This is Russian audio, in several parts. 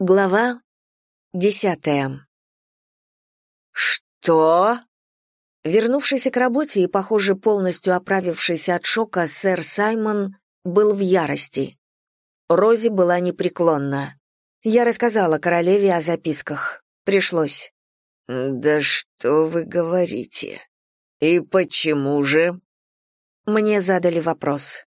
Глава десятая. «Что?» Вернувшийся к работе и, похоже, полностью оправившийся от шока, сэр Саймон был в ярости. Рози была непреклонна. Я рассказала королеве о записках. Пришлось. «Да что вы говорите? И почему же?» Мне задали вопрос.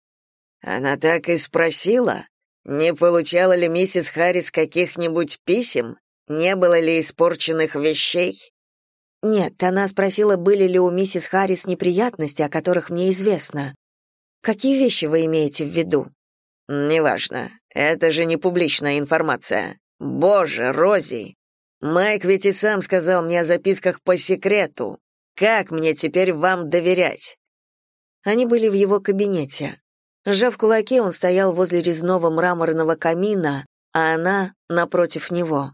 Она так и спросила? Не получала ли миссис Харрис каких-нибудь писем? Не было ли испорченных вещей? Нет, она спросила, были ли у миссис Харрис неприятности, о которых мне известно. Какие вещи вы имеете в виду? Неважно. Это же не публичная информация. Боже, Рози. Майк ведь и сам сказал мне о записках по секрету. Как мне теперь вам доверять? Они были в его кабинете. Сжав кулаки, он стоял возле резного мраморного камина, а она напротив него.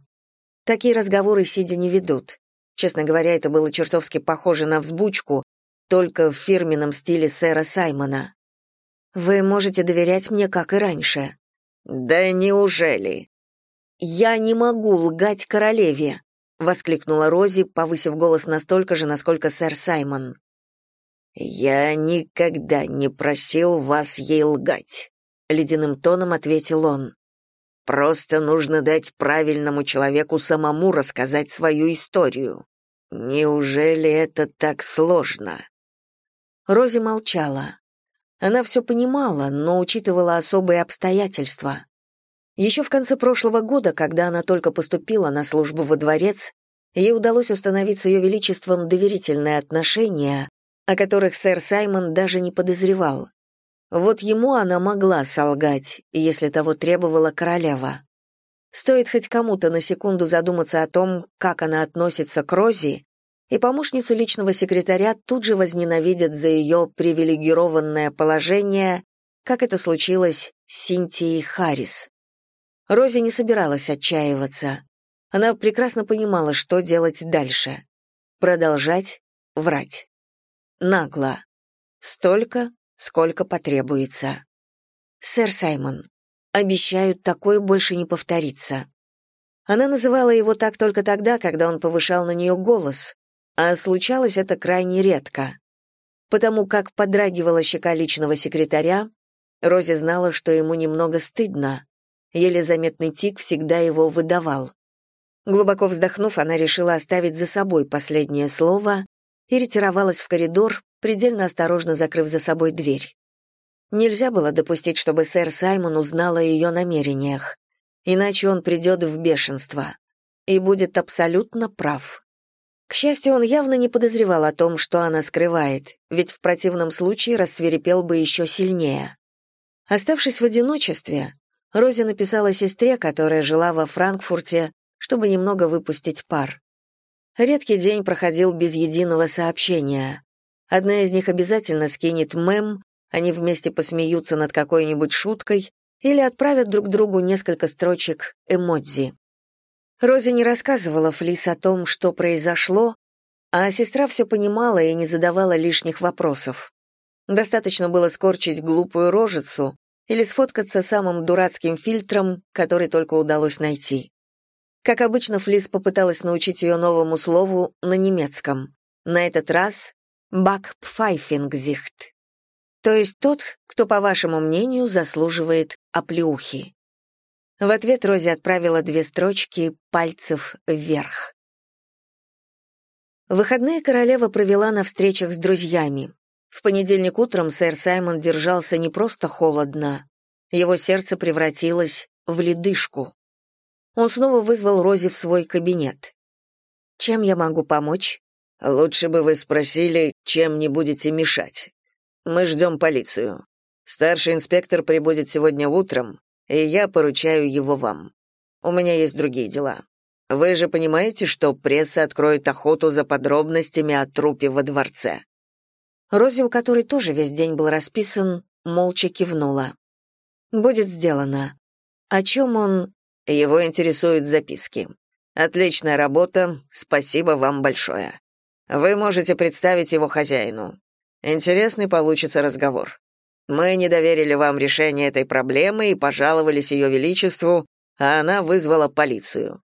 Такие разговоры сидя не ведут. Честно говоря, это было чертовски похоже на взбучку, только в фирменном стиле сэра Саймона. «Вы можете доверять мне, как и раньше». «Да неужели?» «Я не могу лгать королеве», — воскликнула Рози, повысив голос настолько же, насколько сэр Саймон. «Я никогда не просил вас ей лгать», — ледяным тоном ответил он. «Просто нужно дать правильному человеку самому рассказать свою историю. Неужели это так сложно?» Рози молчала. Она все понимала, но учитывала особые обстоятельства. Еще в конце прошлого года, когда она только поступила на службу во дворец, ей удалось установить с ее величеством доверительные отношения, о которых сэр Саймон даже не подозревал. Вот ему она могла солгать, если того требовала королева. Стоит хоть кому-то на секунду задуматься о том, как она относится к Рози, и помощницу личного секретаря тут же возненавидят за ее привилегированное положение, как это случилось с Синтией Харрис. Рози не собиралась отчаиваться. Она прекрасно понимала, что делать дальше. Продолжать врать нагло. Столько, сколько потребуется. Сэр Саймон, обещаю, такое больше не повторится. Она называла его так только тогда, когда он повышал на нее голос, а случалось это крайне редко. Потому как подрагивала щека личного секретаря, Рози знала, что ему немного стыдно. Еле заметный тик всегда его выдавал. Глубоко вздохнув, она решила оставить за собой последнее слово и ретировалась в коридор, предельно осторожно закрыв за собой дверь. Нельзя было допустить, чтобы сэр Саймон узнал о ее намерениях, иначе он придет в бешенство и будет абсолютно прав. К счастью, он явно не подозревал о том, что она скрывает, ведь в противном случае рассверепел бы еще сильнее. Оставшись в одиночестве, Рози написала сестре, которая жила во Франкфурте, чтобы немного выпустить пар. Редкий день проходил без единого сообщения. Одна из них обязательно скинет мем, они вместе посмеются над какой-нибудь шуткой или отправят друг другу несколько строчек эмодзи. Рози не рассказывала Флис о том, что произошло, а сестра все понимала и не задавала лишних вопросов. Достаточно было скорчить глупую рожицу или сфоткаться самым дурацким фильтром, который только удалось найти. Как обычно, Флис попыталась научить ее новому слову на немецком. На этот раз «бакпфайфингзихт», то есть тот, кто, по вашему мнению, заслуживает оплеухи. В ответ Рози отправила две строчки пальцев вверх. Выходные королева провела на встречах с друзьями. В понедельник утром сэр Саймон держался не просто холодно, его сердце превратилось в ледышку. Он снова вызвал Рози в свой кабинет. «Чем я могу помочь?» «Лучше бы вы спросили, чем не будете мешать. Мы ждем полицию. Старший инспектор прибудет сегодня утром, и я поручаю его вам. У меня есть другие дела. Вы же понимаете, что пресса откроет охоту за подробностями о трупе во дворце?» Рози, у которой тоже весь день был расписан, молча кивнула. «Будет сделано. О чем он его интересуют записки. Отличная работа, спасибо вам большое. Вы можете представить его хозяину. Интересный получится разговор. Мы не доверили вам решение этой проблемы и пожаловались ее величеству, а она вызвала полицию.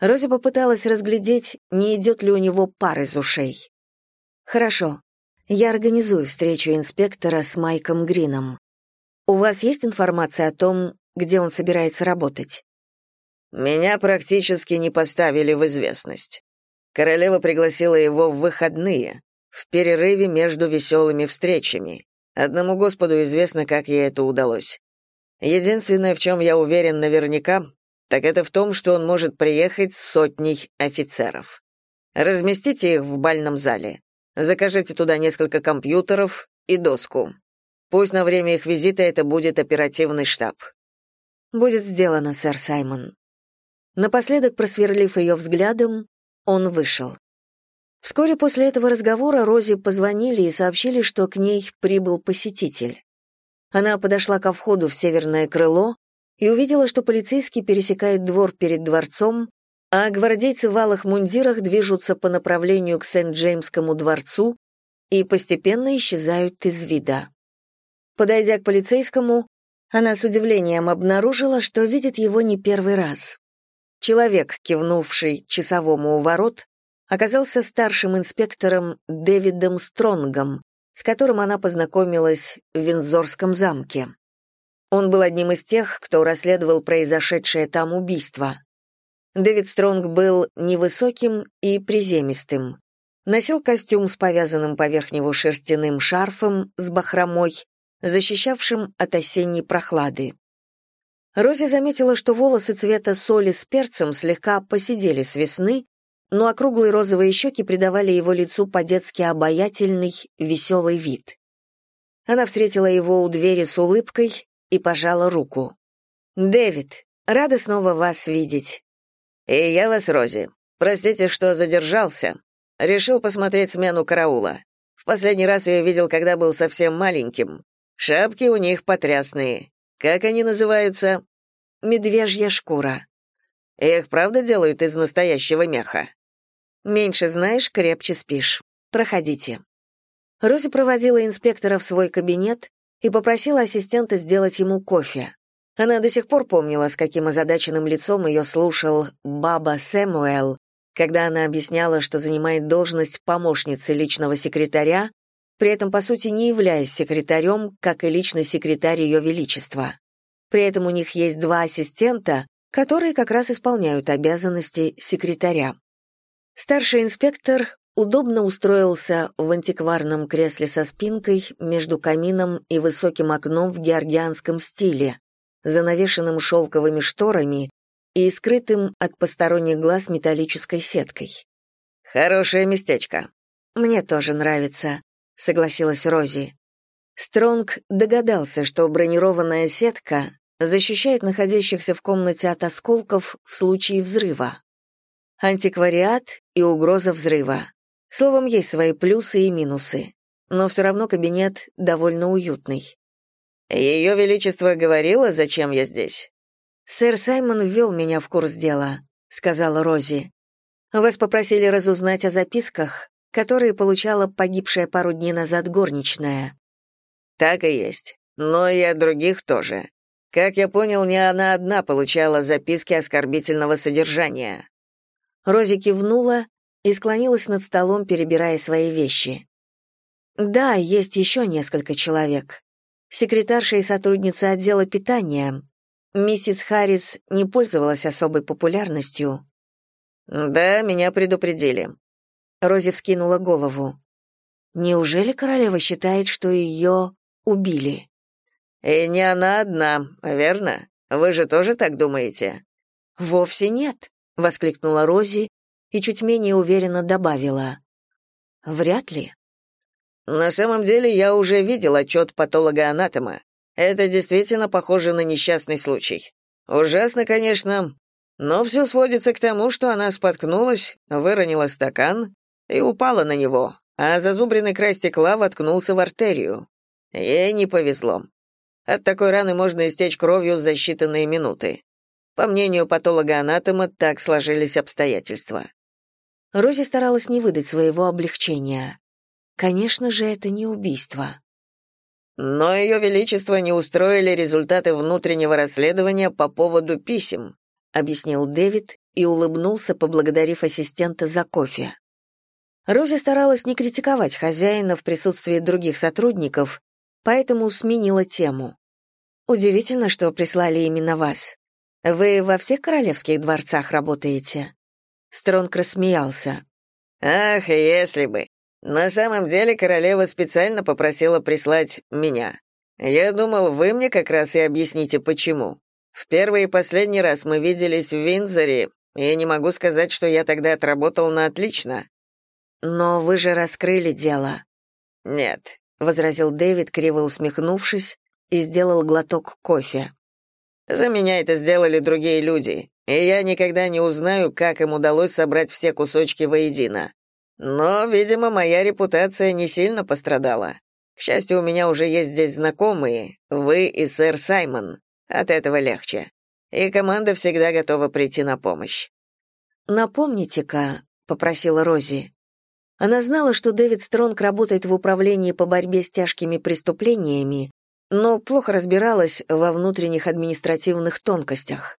Рози попыталась разглядеть, не идет ли у него пар из ушей. «Хорошо. Я организую встречу инспектора с Майком Грином. У вас есть информация о том, где он собирается работать?» «Меня практически не поставили в известность. Королева пригласила его в выходные, в перерыве между веселыми встречами. Одному Господу известно, как ей это удалось. Единственное, в чем я уверен наверняка, так это в том, что он может приехать с сотней офицеров. Разместите их в бальном зале. Закажите туда несколько компьютеров и доску. Пусть на время их визита это будет оперативный штаб. Будет сделано, сэр Саймон. Напоследок просверлив ее взглядом, он вышел. Вскоре после этого разговора Розе позвонили и сообщили, что к ней прибыл посетитель. Она подошла ко входу в северное крыло и увидела, что полицейский пересекает двор перед дворцом, а гвардейцы в алых мундирах движутся по направлению к Сент-Джеймскому дворцу и постепенно исчезают из вида. Подойдя к полицейскому, она с удивлением обнаружила, что видит его не первый раз. Человек, кивнувший часовому у ворот, оказался старшим инспектором Дэвидом Стронгом, с которым она познакомилась в Виндзорском замке. Он был одним из тех, кто расследовал произошедшее там убийство. Дэвид Стронг был невысоким и приземистым. Носил костюм с повязанным поверх него шерстяным шарфом с бахромой, защищавшим от осенней прохлады. Рози заметила, что волосы цвета соли с перцем слегка посидели с весны, но округлые розовые щеки придавали его лицу по-детски обаятельный, веселый вид. Она встретила его у двери с улыбкой и пожала руку. «Дэвид, рада снова вас видеть». «И я вас, Рози. Простите, что задержался. Решил посмотреть смену караула. В последний раз я видел, когда был совсем маленьким. Шапки у них потрясные. Как они называются?» «Медвежья шкура». «Их правда делают из настоящего меха?» «Меньше знаешь, крепче спишь. Проходите». Рози проводила инспектора в свой кабинет, и попросила ассистента сделать ему кофе. Она до сих пор помнила, с каким озадаченным лицом ее слушал Баба Сэмуэл, когда она объясняла, что занимает должность помощницы личного секретаря, при этом, по сути, не являясь секретарем, как и личный секретарь Ее Величества. При этом у них есть два ассистента, которые как раз исполняют обязанности секретаря. Старший инспектор удобно устроился в антикварном кресле со спинкой между камином и высоким окном в георгианском стиле, занавешенным шелковыми шторами и скрытым от посторонних глаз металлической сеткой. «Хорошее местечко». «Мне тоже нравится», — согласилась Рози. Стронг догадался, что бронированная сетка защищает находящихся в комнате от осколков в случае взрыва. Антиквариат и угроза взрыва. Словом, есть свои плюсы и минусы. Но все равно кабинет довольно уютный. «Ее Величество говорило, зачем я здесь?» «Сэр Саймон ввел меня в курс дела», — сказала Рози. «Вас попросили разузнать о записках, которые получала погибшая пару дней назад горничная». «Так и есть. Но и от других тоже. Как я понял, не она одна получала записки оскорбительного содержания». Рози кивнула и склонилась над столом, перебирая свои вещи. Да, есть еще несколько человек. Секретарша и сотрудница отдела питания. Миссис Харрис не пользовалась особой популярностью. Да, меня предупредили. Рози вскинула голову. Неужели королева считает, что ее убили? И не она одна, верно? Вы же тоже так думаете? Вовсе нет, воскликнула Рози и чуть менее уверенно добавила. «Вряд ли». «На самом деле я уже видел отчет патолога-анатома. Это действительно похоже на несчастный случай. Ужасно, конечно, но все сводится к тому, что она споткнулась, выронила стакан и упала на него, а зазубренный край стекла воткнулся в артерию. Ей не повезло. От такой раны можно истечь кровью за считанные минуты. По мнению патолога-анатома, так сложились обстоятельства. Рози старалась не выдать своего облегчения. Конечно же, это не убийство. Но Ее Величество не устроили результаты внутреннего расследования по поводу писем, объяснил Дэвид и улыбнулся, поблагодарив ассистента за кофе. Рози старалась не критиковать хозяина в присутствии других сотрудников, поэтому сменила тему. «Удивительно, что прислали именно вас. Вы во всех королевских дворцах работаете?» Стронг рассмеялся. «Ах, если бы! На самом деле королева специально попросила прислать меня. Я думал, вы мне как раз и объясните, почему. В первый и последний раз мы виделись в Виндзоре, и не могу сказать, что я тогда отработал на отлично. Но вы же раскрыли дело. Нет, возразил Дэвид, криво усмехнувшись, и сделал глоток кофе. За меня это сделали другие люди, и я никогда не узнаю, как им удалось собрать все кусочки воедино. Но, видимо, моя репутация не сильно пострадала. К счастью, у меня уже есть здесь знакомые, вы и сэр Саймон. От этого легче. И команда всегда готова прийти на помощь. «Напомните-ка», — попросила Рози. Она знала, что Дэвид Стронг работает в управлении по борьбе с тяжкими преступлениями, но плохо разбиралась во внутренних административных тонкостях.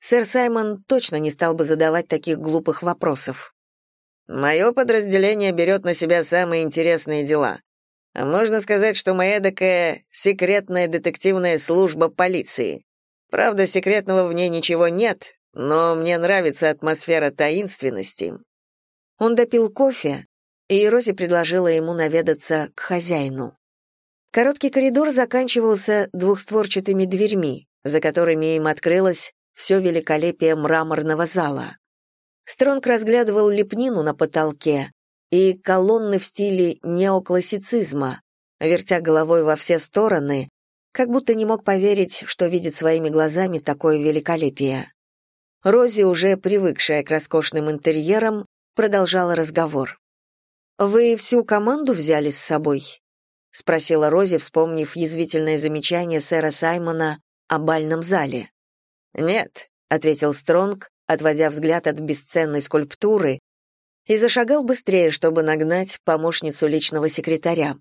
Сэр Саймон точно не стал бы задавать таких глупых вопросов. Мое подразделение берет на себя самые интересные дела. Можно сказать, что моя такая секретная детективная служба полиции. Правда, секретного в ней ничего нет, но мне нравится атмосфера таинственности. Он допил кофе, и Рози предложила ему наведаться к хозяину. Короткий коридор заканчивался двухстворчатыми дверьми, за которыми им открылось все великолепие мраморного зала. Стронг разглядывал лепнину на потолке и колонны в стиле неоклассицизма, вертя головой во все стороны, как будто не мог поверить, что видит своими глазами такое великолепие. Рози, уже привыкшая к роскошным интерьерам, продолжала разговор. «Вы всю команду взяли с собой?» — спросила Рози, вспомнив язвительное замечание сэра Саймона о бальном зале. «Нет», — ответил Стронг, отводя взгляд от бесценной скульптуры, и зашагал быстрее, чтобы нагнать помощницу личного секретаря.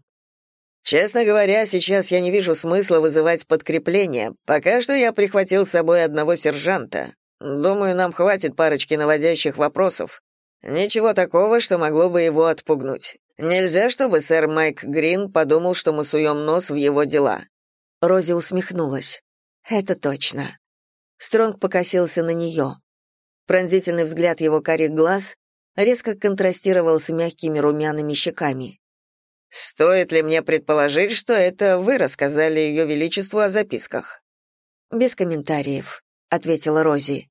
Честно говоря, сейчас я не вижу смысла вызывать подкрепление. Пока что я прихватил с собой одного сержанта. Думаю, нам хватит парочки наводящих вопросов. Ничего такого, что могло бы его отпугнуть. Нельзя, чтобы сэр Майк Грин подумал, что мы суем нос в его дела. Рози усмехнулась. Это точно. Стронг покосился на нее. Пронзительный взгляд его карих глаз резко контрастировал с мягкими румяными щеками. «Стоит ли мне предположить, что это вы рассказали ее величеству о записках?» «Без комментариев», — ответила Рози.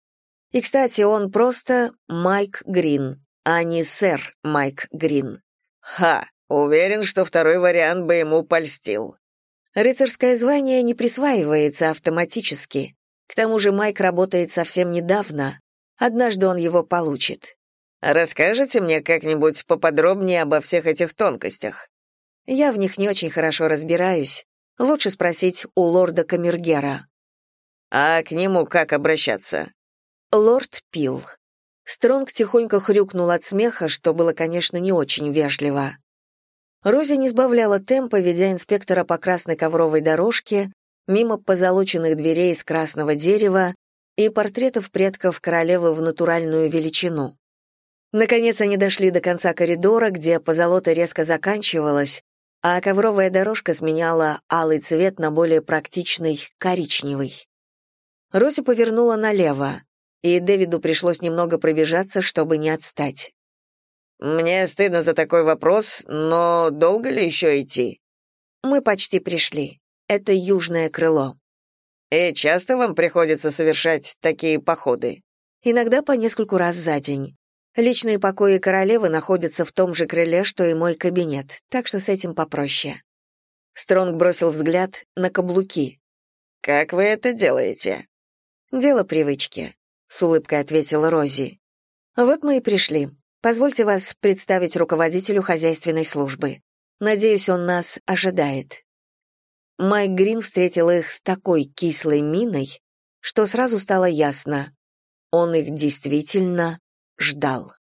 «И, кстати, он просто Майк Грин, а не сэр Майк Грин». «Ха, уверен, что второй вариант бы ему польстил». Рыцарское звание не присваивается автоматически. К тому же Майк работает совсем недавно, Однажды он его получит. Расскажете мне как-нибудь поподробнее обо всех этих тонкостях? Я в них не очень хорошо разбираюсь. Лучше спросить у лорда Камергера. А к нему как обращаться? Лорд Пил. Стронг тихонько хрюкнул от смеха, что было, конечно, не очень вежливо. Рози не сбавляла темпа, ведя инспектора по красной ковровой дорожке, мимо позолоченных дверей из красного дерева, и портретов предков королевы в натуральную величину. Наконец они дошли до конца коридора, где позолота резко заканчивалась, а ковровая дорожка сменяла алый цвет на более практичный коричневый. Рози повернула налево, и Дэвиду пришлось немного пробежаться, чтобы не отстать. «Мне стыдно за такой вопрос, но долго ли еще идти?» «Мы почти пришли. Это южное крыло». И часто вам приходится совершать такие походы? Иногда по нескольку раз за день. Личные покои королевы находятся в том же крыле, что и мой кабинет, так что с этим попроще. Стронг бросил взгляд на каблуки. Как вы это делаете? Дело привычки, с улыбкой ответила Рози. Вот мы и пришли. Позвольте вас представить руководителю хозяйственной службы. Надеюсь, он нас ожидает. Майк Грин встретил их с такой кислой миной, что сразу стало ясно. Он их действительно ждал.